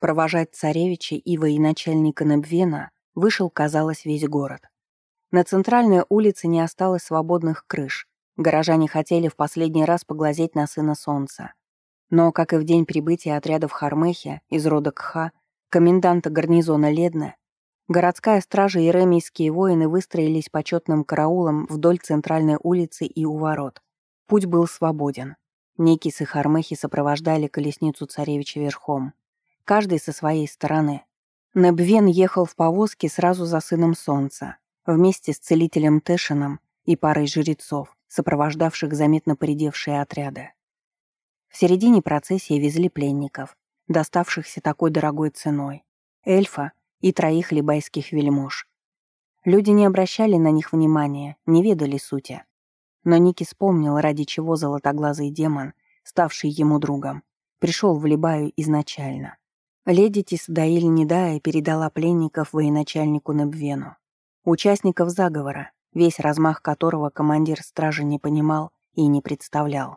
Провожать царевича и военачальника Небвена вышел, казалось, весь город. На центральной улице не осталось свободных крыш. Горожане хотели в последний раз поглазеть на сына солнца. Но, как и в день прибытия отряда в Хармехе из рода Кха, коменданта гарнизона Ледна, городская стража и ремейские воины выстроились почетным караулом вдоль центральной улицы и у ворот. Путь был свободен. Никис и Хармехи сопровождали колесницу царевича верхом. Каждый со своей стороны. Небвен ехал в повозке сразу за сыном солнца, вместе с целителем Тэшином и парой жрецов, сопровождавших заметно поредевшие отряды. В середине процессии везли пленников, доставшихся такой дорогой ценой, эльфа и троих либайских вельмож. Люди не обращали на них внимания, не ведали сути. Но Ники вспомнил, ради чего золотоглазый демон, ставший ему другом, пришел в Либаю изначально. Леди Тисдаиль Недая передала пленников военачальнику Небвену. Участников заговора, весь размах которого командир стражи не понимал и не представлял.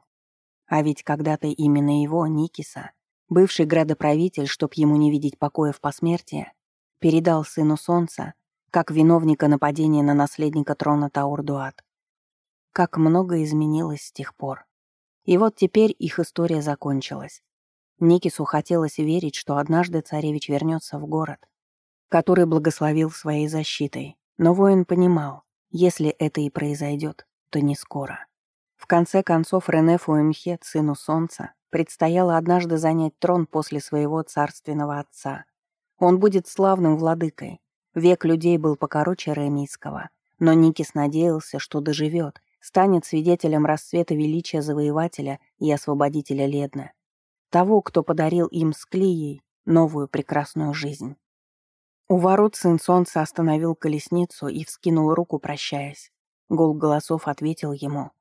А ведь когда-то именно его, Никиса, бывший градоправитель, чтоб ему не видеть покоя в посмертии, передал сыну солнца, как виновника нападения на наследника трона Таурдуат. Как много изменилось с тех пор. И вот теперь их история закончилась. Никису хотелось верить, что однажды царевич вернется в город, который благословил своей защитой. Но воин понимал, если это и произойдет, то не скоро. В конце концов, Рене Фуэмхет, сыну солнца, предстояло однажды занять трон после своего царственного отца. Он будет славным владыкой. Век людей был покороче Ремийского. Но Никис надеялся, что доживет, станет свидетелем расцвета величия завоевателя и освободителя Ледны. Того, кто подарил им с Клией новую прекрасную жизнь. У ворот сын солнца остановил колесницу и вскинул руку, прощаясь. Гул голосов ответил ему.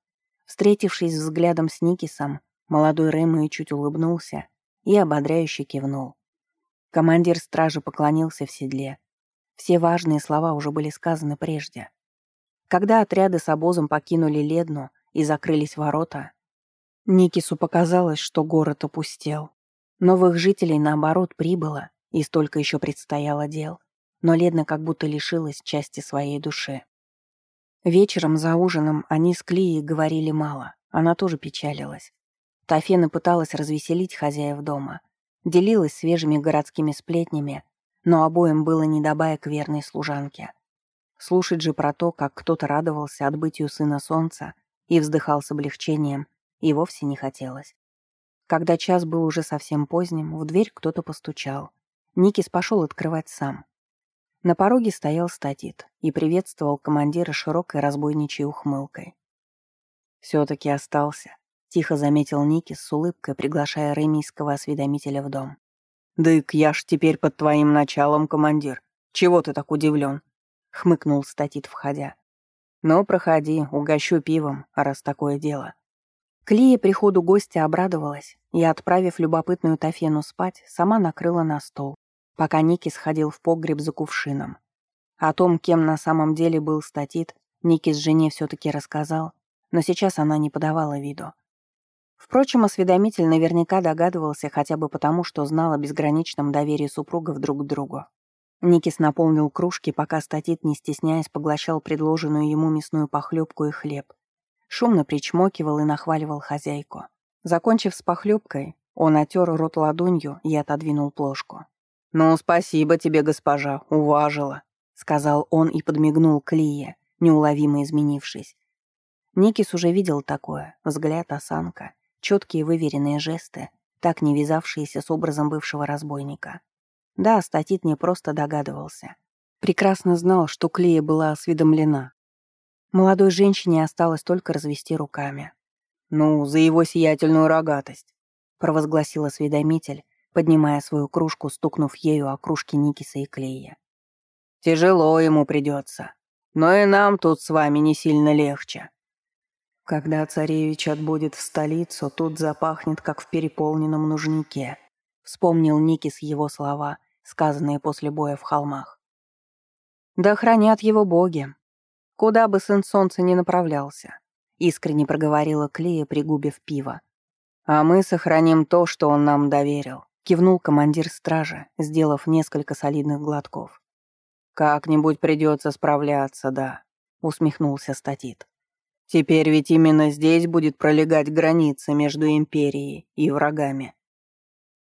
Встретившись взглядом с Никисом, молодой Рэмэй чуть улыбнулся и ободряюще кивнул. Командир стражи поклонился в седле. Все важные слова уже были сказаны прежде. Когда отряды с обозом покинули Ледну и закрылись ворота, Никису показалось, что город опустел. Новых жителей, наоборот, прибыло, и столько еще предстояло дел. Но Ледна как будто лишилась части своей души. Вечером за ужином они с Клией говорили мало, она тоже печалилась. Тафена пыталась развеселить хозяев дома, делилась свежими городскими сплетнями, но обоим было не до к верной служанке. Слушать же про то, как кто-то радовался отбытию сына солнца и вздыхал с облегчением, и вовсе не хотелось. Когда час был уже совсем поздним, в дверь кто-то постучал. Никис пошел открывать сам. На пороге стоял статит и приветствовал командира широкой разбойничьей ухмылкой. «Все-таки остался», — тихо заметил Ники с улыбкой, приглашая ремийского осведомителя в дом. «Дык, я ж теперь под твоим началом, командир. Чего ты так удивлен?» — хмыкнул статит, входя. «Ну, проходи, угощу пивом, раз такое дело». Клия приходу гостя обрадовалась и, отправив любопытную Тафену спать, сама накрыла на стол, пока Ники сходил в погреб за кувшином. О том, кем на самом деле был статит, Ники с жене все-таки рассказал, но сейчас она не подавала виду. Впрочем, осведомитель наверняка догадывался хотя бы потому, что знал о безграничном доверии супругов друг к другу. Никис наполнил кружки, пока статит, не стесняясь, поглощал предложенную ему мясную похлебку и хлеб. Шумно причмокивал и нахваливал хозяйку. Закончив с похлебкой, он отер рот ладонью и отодвинул плошку. «Ну, спасибо тебе, госпожа, уважила», — сказал он и подмигнул Клие, неуловимо изменившись. Никис уже видел такое, взгляд, осанка, четкие выверенные жесты, так не вязавшиеся с образом бывшего разбойника. Да, Статит не просто догадывался. Прекрасно знал, что Клея была осведомлена. Молодой женщине осталось только развести руками. «Ну, за его сиятельную рогатость», — провозгласил осведомитель, поднимая свою кружку, стукнув ею о кружке Никиса и Клея. «Тяжело ему придется. Но и нам тут с вами не сильно легче». Когда царевич отбудет в столицу, тут запахнет, как в переполненном нужнике. Вспомнил Никис его слова, сказанные после боя в холмах. Да хранят его боги. Куда бы сын солнца ни направлялся, искренне проговорила Клея, пригубив пиво. А мы сохраним то, что он нам доверил. — Кивнул командир стражи, сделав несколько солидных глотков. «Как-нибудь придется справляться, да», — усмехнулся Статит. «Теперь ведь именно здесь будет пролегать граница между Империей и врагами».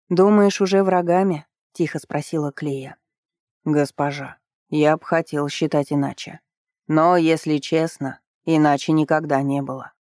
«Думаешь, уже врагами?» — тихо спросила Клея. «Госпожа, я б хотел считать иначе. Но, если честно, иначе никогда не было».